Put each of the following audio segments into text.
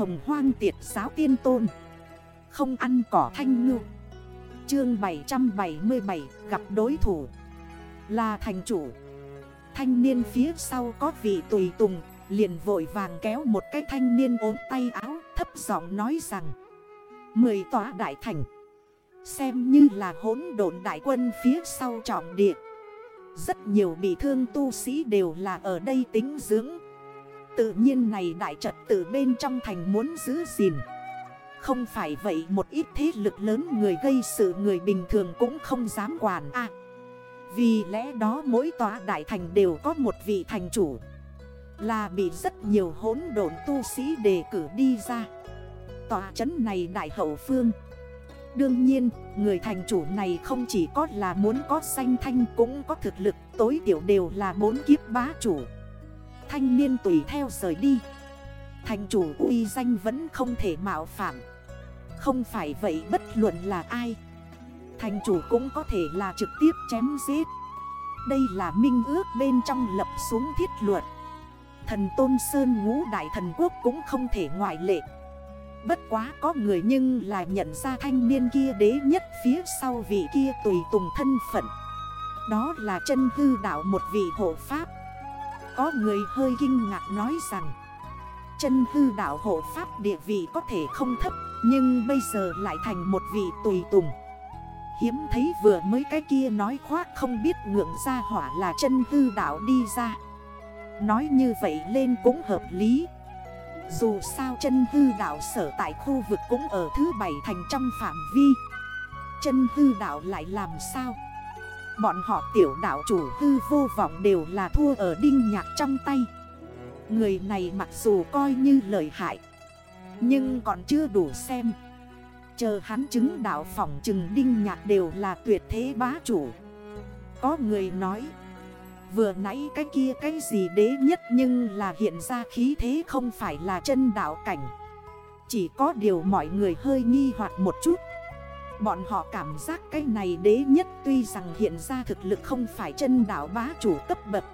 Hồng hoang tiệt giáo tiên tôn. Không ăn cỏ thanh ngư. Chương 777 gặp đối thủ. Là thành chủ. Thanh niên phía sau có vị tùy tùng, Liền vội vàng kéo một cái thanh niên ốm tay áo, Thấp giọng nói rằng, Mười tòa đại thành, Xem như là hỗn độn đại quân phía sau trọng địa. Rất nhiều bị thương tu sĩ đều là ở đây tính dưỡng. Tự nhiên này đại trật tự bên trong thành muốn giữ gìn. Không phải vậy một ít thế lực lớn người gây sự người bình thường cũng không dám quản à Vì lẽ đó mỗi tòa đại thành đều có một vị thành chủ. Là bị rất nhiều hỗn độn tu sĩ đề cử đi ra. Tòa trấn này đại hậu phương. Đương nhiên, người thành chủ này không chỉ có là muốn có danh thanh cũng có thực lực tối tiểu đều là bốn kiếp bá chủ. Thanh niên tùy theo rời đi. Thành chủ uy danh vẫn không thể mạo phạm. Không phải vậy bất luận là ai. Thành chủ cũng có thể là trực tiếp chém giết. Đây là minh ước bên trong lập xuống thiết luật. Thần Tôn Sơn ngũ đại thần quốc cũng không thể ngoại lệ. Bất quá có người nhưng là nhận ra thanh niên kia đế nhất phía sau vị kia tùy tùng thân phận Đó là chân hư đảo một vị hộ pháp có người hơi kinh ngạc nói rằng, Chân hư đảo hộ pháp địa vị có thể không thấp, Nhưng bây giờ lại thành một vị tùy tùng. Hiếm thấy vừa mới cái kia nói khoác không biết ngưỡng ra hỏa là chân hư đảo đi ra. Nói như vậy lên cũng hợp lý. Dù sao chân hư đảo sở tại khu vực cũng ở thứ bảy thành trong phạm vi. Chân hư đảo lại làm sao? Bọn họ tiểu đảo chủ hư vô vọng đều là thua ở đinh nhạc trong tay. Người này mặc dù coi như lợi hại, Nhưng còn chưa đủ xem. Chờ hắn chứng đảo phỏng chừng đinh nhạc đều là tuyệt thế bá chủ. Có người nói, Vừa nãy cái kia cái gì đế nhất nhưng là hiện ra khí thế không phải là chân đạo cảnh. Chỉ có điều mọi người hơi nghi hoặc một chút. Bọn họ cảm giác cái này đế nhất tuy rằng hiện ra thực lực không phải chân đạo bá chủ cấp bậc,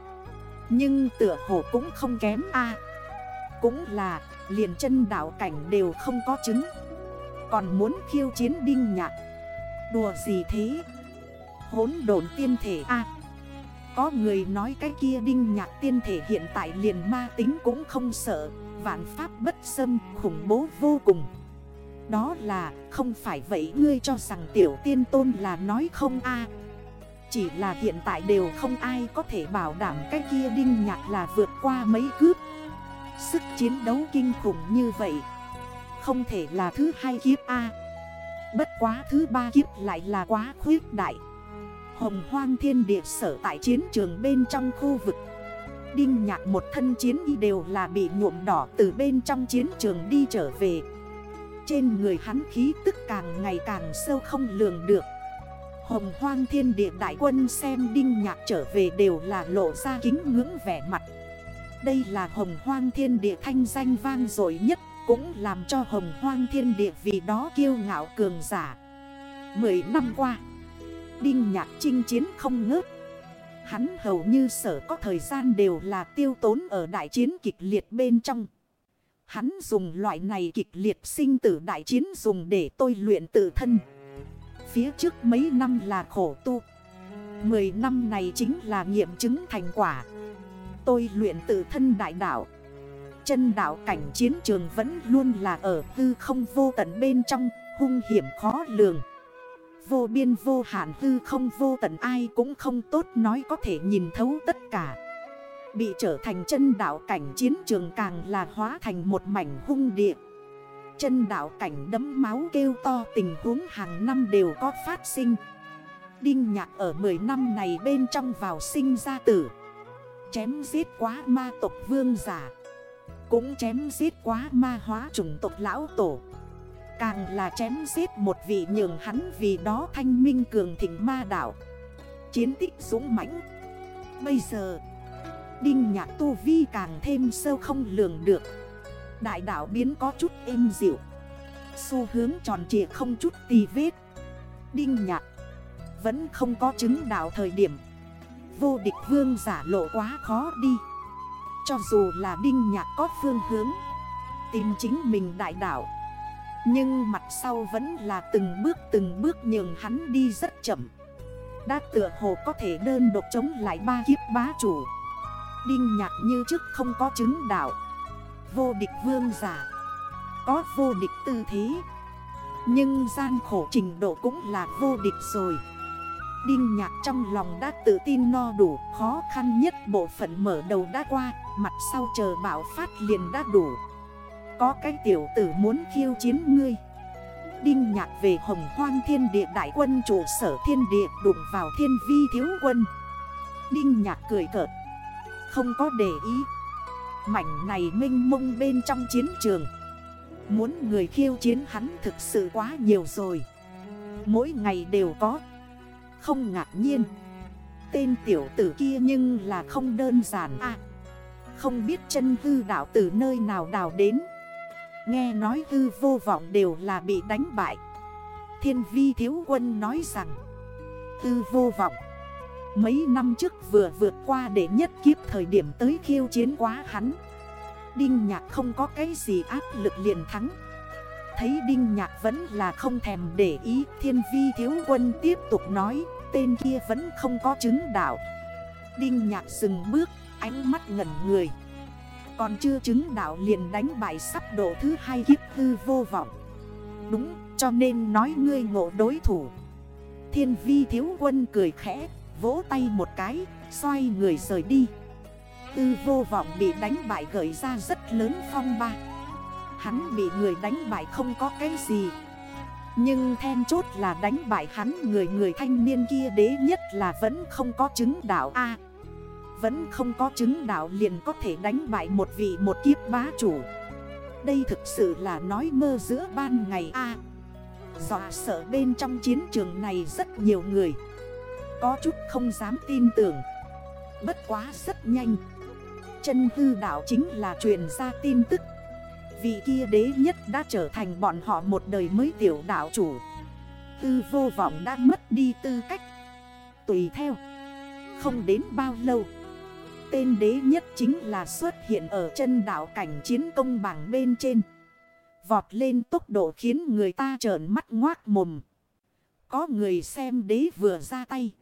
Nhưng tựa hồ cũng không kém a. Cũng là, liền chân đạo cảnh đều không có chứng. Còn muốn khiêu chiến đinh nhạc. Đùa gì thế? Hốn đồn tiên thể a. Có người nói cái kia đinh nhạc tiên thể hiện tại liền ma tính cũng không sợ, Vạn pháp bất xâm, khủng bố vô cùng. Đó là, không phải vậy ngươi cho rằng tiểu tiên tôn là nói không a. Chỉ là hiện tại đều không ai có thể bảo đảm cái kia đinh nhạc là vượt qua mấy cướp Sức chiến đấu kinh khủng như vậy, Không thể là thứ hai kiếp A. Bất quá thứ ba kiếp lại là quá khuyết đại. Hồng hoang thiên địa sở tại chiến trường bên trong khu vực. Đinh nhạc một thân chiến y đều là bị nhuộm đỏ từ bên trong chiến trường đi trở về. Trên người hắn khí tức càng ngày càng sâu không lường được. Hồng hoang thiên địa đại quân xem đinh nhạc trở về đều là lộ ra kính ngưỡng vẻ mặt. Đây là hồng hoang thiên địa thanh danh vang dội nhất, Cũng làm cho hồng hoang thiên địa vì đó kiêu ngạo cường giả. Mười năm qua, Đinh nhạc chinh chiến không ngớt. Hắn hầu như sở có thời gian đều là tiêu tốn ở đại chiến kịch liệt bên trong. Hắn dùng loại này kịch liệt sinh tử đại chiến dùng để tôi luyện tự thân. Phía trước mấy năm là khổ tu. Mười năm này chính là nghiệm chứng thành quả. Tôi luyện tự thân đại đạo. Chân đạo cảnh chiến trường vẫn luôn là ở tư không vô tận bên trong, Hung hiểm khó lường. Vô biên vô hạn hư không vô tận ai cũng không tốt nói có thể nhìn thấu tất cả. Bị trở thành chân đảo cảnh chiến trường càng là hóa thành một mảnh hung địa. Chân đảo cảnh đấm máu kêu to, tình huống hàng năm đều có phát sinh. Đinh nhạc ở 10 năm này bên trong vào sinh ra tử. Chém giết quá ma tộc vương giả. Cũng chém giết quá ma hóa chủng tộc lão tổ. Càng là chém giết một vị nhường hắn vì đó thanh minh cường thịnh ma đảo Chiến tích dũng mãnh. Bây giờ Đinh nhạc tu vi càng thêm sâu không lường được. Đại đảo biến có chút êm dịu. Xu hướng tròn trịa không chút tì vết. Đinh nhạc Vẫn không có chứng đảo thời điểm. Vô địch vương giả lộ quá khó đi. Cho dù là đinh nhạc có phương hướng, tìm chính mình đại đảo Nhưng mặt sau vẫn là từng bước từng bước nhường hắn đi rất chậm. Đã tựa hồ có thể đơn độc chống lại ba kiếp bá chủ. Đinh nhạc như trước không có chứng đạo. Vô địch vương giả. Có vô địch tư thế. Nhưng gian khổ trình độ cũng là vô địch rồi. Đinh nhạc trong lòng đã tự tin no đủ, Khó khăn nhất bộ phận mở đầu đã qua, Mặt sau chờ bảo phát liền đã đủ. Có cái tiểu tử muốn khiêu chiến ngươi. Đinh nhạc về hồng hoang thiên địa đại quân, trụ sở thiên địa, đụng vào thiên vi thiếu quân. Đinh nhạc cười cợt. Không có để ý. Mảnh này minh mông bên trong chiến trường. Muốn người khiêu chiến hắn thực sự quá nhiều rồi. Mỗi ngày đều có. Không ngạc nhiên. Tên tiểu tử kia nhưng là không đơn giản à. Không biết chân hư đảo từ nơi nào đào đến. Nghe nói hư vô vọng đều là bị đánh bại. Thiên vi thiếu quân nói rằng, Hư vô vọng Mấy năm trước vừa vượt qua để nhất kiếp thời điểm tới khiêu chiến quá hắn. Đinh nhạc không có cái gì áp lực liền thắng. Thấy Đinh Nhạc vẫn là không thèm để ý, Thiên vi thiếu quân tiếp tục nói, Tên kia vẫn không có chứng đạo. Đinh Nhạc dừng bước, Ánh mắt ngẩn người. Còn chưa chứng đạo liền đánh bại sắp độ thứ hai kiếp tư vô vọng. Đúng, cho nên nói ngươi ngộ đối thủ. Thiên vi thiếu quân cười khẽ Vỗ tay một cái, Xoay người rời đi. Tư vô vọng bị đánh bại gợi ra rất lớn phong ba. Hắn bị người đánh bại không có cái gì. Nhưng then chốt là đánh bại hắn người người thanh niên kia đế nhất là vẫn không có chứng đạo A. Vẫn không có chứng đạo liền có thể đánh bại một vị một kiếp bá chủ. Đây thực sự là nói mơ giữa ban ngày A. Dọa sợ bên trong chiến trường này rất nhiều người. Có chút không dám tin tưởng. Bất quá rất nhanh. Chân hư đảo chính là truyền ra tin tức. Vị kia đế nhất đã trở thành bọn họ một đời mới tiểu đảo chủ. Tư vô vọng đã mất đi tư cách. Tùy theo. Không đến bao lâu. Tên đế nhất chính là xuất hiện ở chân đảo cảnh chiến công bảng bên trên. Vọt lên tốc độ khiến người ta trởn mắt ngoác mồm. Có người xem đế vừa ra tay.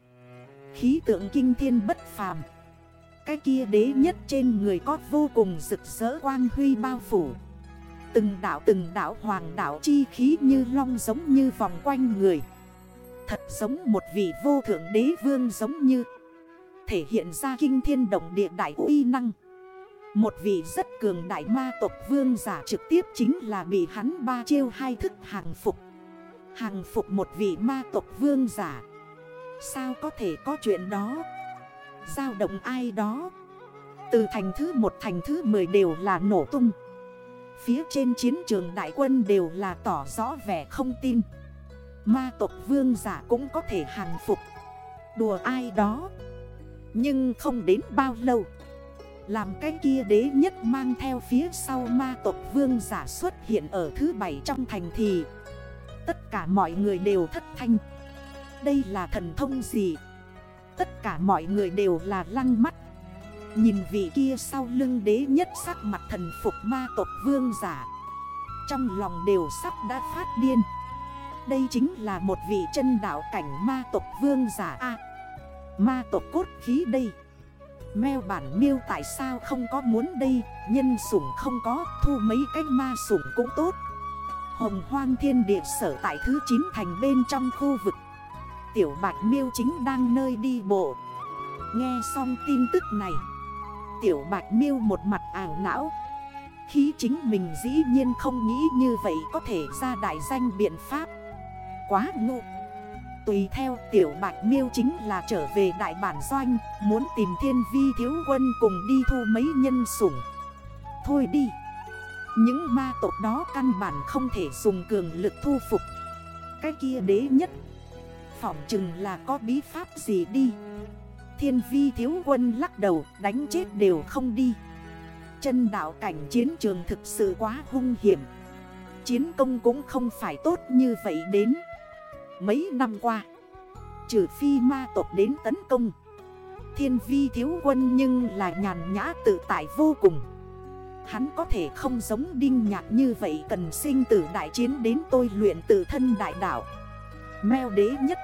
Khí tượng kinh thiên bất phàm. Cái kia đế nhất trên người có vô cùng rực rỡ quang huy bao phủ. Từng đảo từng đảo hoàng đảo chi khí như long giống như vòng quanh người. Thật giống một vị vô thượng đế vương giống như. Thể hiện ra kinh thiên động địa đại uy năng. Một vị rất cường đại ma tộc vương giả trực tiếp chính là bị hắn ba chiêu hai thức hàng phục. Hàng phục một vị ma tộc vương giả. Sao có thể có chuyện đó? Giao động ai đó? Từ thành thứ một, thành thứ 10 đều là nổ tung. Phía trên chiến trường đại quân đều là tỏ rõ vẻ không tin. Ma tộc vương giả cũng có thể hàng phục. Đùa ai đó? Nhưng không đến bao lâu. Làm cái kia đế nhất mang theo phía sau ma tộc vương giả xuất hiện ở thứ bảy trong thành thì Tất cả mọi người đều thất thanh. Đây là thần thông gì? Tất cả mọi người đều là lăng mắt. Nhìn vị kia sau lưng đế nhất sắc mặt thần phục ma tộc vương giả. Trong lòng đều sắp đã phát điên. Đây chính là một vị chân đảo cảnh ma tộc vương giả A. Ma tộc cốt khí đây. Mèo bản miêu tại sao không có muốn đây? Nhân sủng không có, Thu mấy cái ma sủng cũng tốt. Hồng hoang thiên địa sở tại thứ 9 thành bên trong khu vực. Tiểu bạch miêu chính đang nơi đi bộ. Nghe xong tin tức này, Tiểu bạch miêu một mặt ảo não. Khi chính mình dĩ nhiên không nghĩ như vậy có thể ra đại danh biện pháp. Quá ngu. Tùy theo tiểu bạch miêu chính là trở về đại bản doanh, Muốn tìm thiên vi thiếu quân cùng đi thu mấy nhân sủng. Thôi đi. Những ma tộc đó căn bản không thể dùng cường lực thu phục. Cái kia đế nhất. Phỏng chừng là có bí pháp gì đi. Thiên vi thiếu quân lắc đầu, đánh chết đều không đi. Chân đảo cảnh chiến trường thực sự quá hung hiểm. Chiến công cũng không phải tốt như vậy đến. Mấy năm qua, Trừ phi ma tộc đến tấn công, Thiên vi thiếu quân nhưng là nhàn nhã tự tại vô cùng. Hắn có thể không giống đinh nhạc như vậy cần sinh tử đại chiến đến tôi luyện tự thân đại đạo. Mèo đế nhất.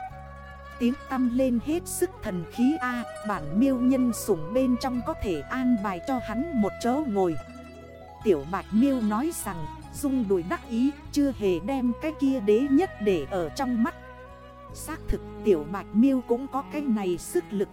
Tiếng tâm lên hết sức thần khí A, Bản miêu nhân sủng bên trong có thể an bài cho hắn một chỗ ngồi. Tiểu bạch miêu nói rằng Dung đùi đắc ý, chưa hề đem cái kia đế nhất để ở trong mắt. Xác thực, tiểu bạch miêu cũng có cái này sức lực